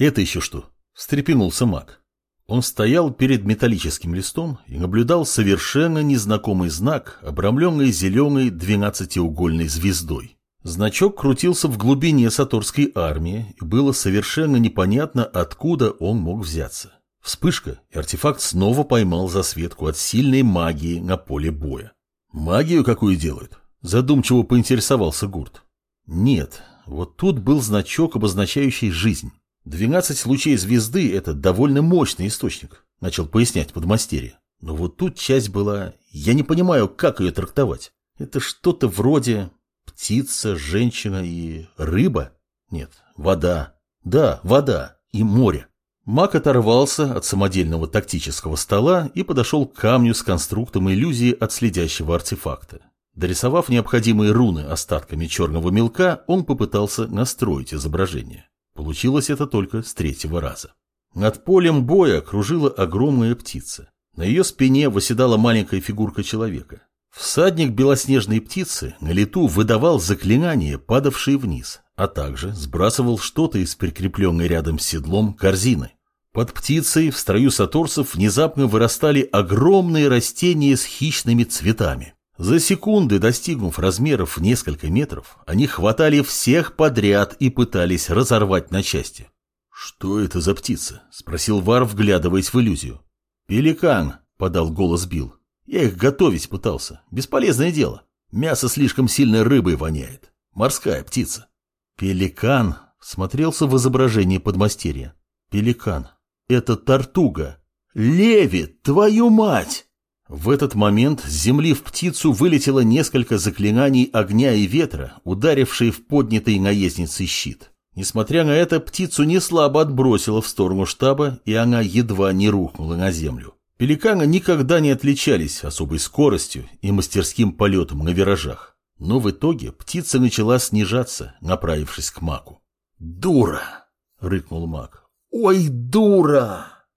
Это еще что? Встрепенулся маг. Он стоял перед металлическим листом и наблюдал совершенно незнакомый знак, обрамленный зеленой двенадцатиугольной звездой. Значок крутился в глубине саторской армии, и было совершенно непонятно, откуда он мог взяться. Вспышка, и артефакт снова поймал засветку от сильной магии на поле боя. «Магию какую делают?» – задумчиво поинтересовался Гурт. «Нет, вот тут был значок, обозначающий жизнь. Двенадцать лучей звезды – это довольно мощный источник, начал пояснять подмастерье. Но вот тут часть была... Я не понимаю, как ее трактовать. Это что-то вроде птица, женщина и рыба? Нет, вода. Да, вода и море. Мак оторвался от самодельного тактического стола и подошел к камню с конструктом иллюзии от следящего артефакта. Дорисовав необходимые руны остатками черного мелка, он попытался настроить изображение. Получилось это только с третьего раза. Над полем боя кружила огромная птица. На ее спине восседала маленькая фигурка человека. Всадник белоснежной птицы на лету выдавал заклинания, падавшие вниз, а также сбрасывал что-то из прикрепленной рядом с седлом корзины. Под птицей в строю саторцев внезапно вырастали огромные растения с хищными цветами. За секунды, достигнув размеров в несколько метров, они хватали всех подряд и пытались разорвать на части. «Что это за птица?» – спросил Вар, вглядываясь в иллюзию. «Пеликан», – подал голос Бил. «Я их готовить пытался. Бесполезное дело. Мясо слишком сильно рыбой воняет. Морская птица». «Пеликан», – смотрелся в изображении подмастерья. «Пеликан. Это тортуга. Леви, твою мать!» В этот момент с земли в птицу вылетело несколько заклинаний огня и ветра, ударившие в поднятый наездницей щит. Несмотря на это, птицу не слабо отбросило в сторону штаба, и она едва не рухнула на землю. Пеликаны никогда не отличались особой скоростью и мастерским полетом на виражах. Но в итоге птица начала снижаться, направившись к маку. «Дура!» — рыкнул мак. «Ой, дура!»